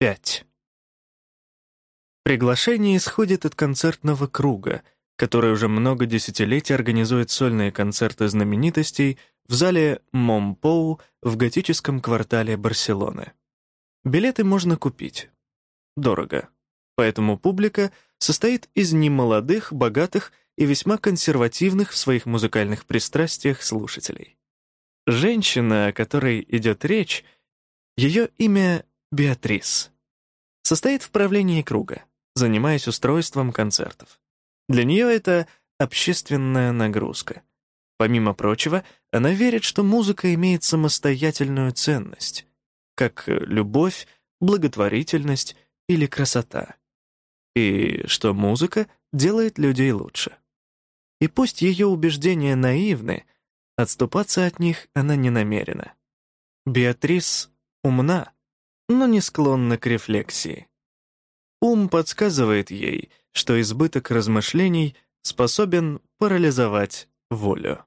5. Приглашение исходит от концертного круга, который уже много десятилетий организует сольные концерты знаменитостей в зале Момпоу в готическом квартале Барселоны. Билеты можно купить. Дорого. Поэтому публика состоит из немолодых, богатых и весьма консервативных в своих музыкальных пристрастиях слушателей. Женщина, о которой идет речь, ее имя Беатрис. Состоит в правлении круга, занимаясь устройством концертов. Для нее это общественная нагрузка. Помимо прочего, она верит, что музыка имеет самостоятельную ценность, как любовь, благотворительность или красота, и что музыка делает людей лучше. И пусть ее убеждения наивны, отступаться от них она не намерена. Беатрис умна, но не склонна к рефлексии. Ум подсказывает ей, что избыток размышлений способен парализовать волю.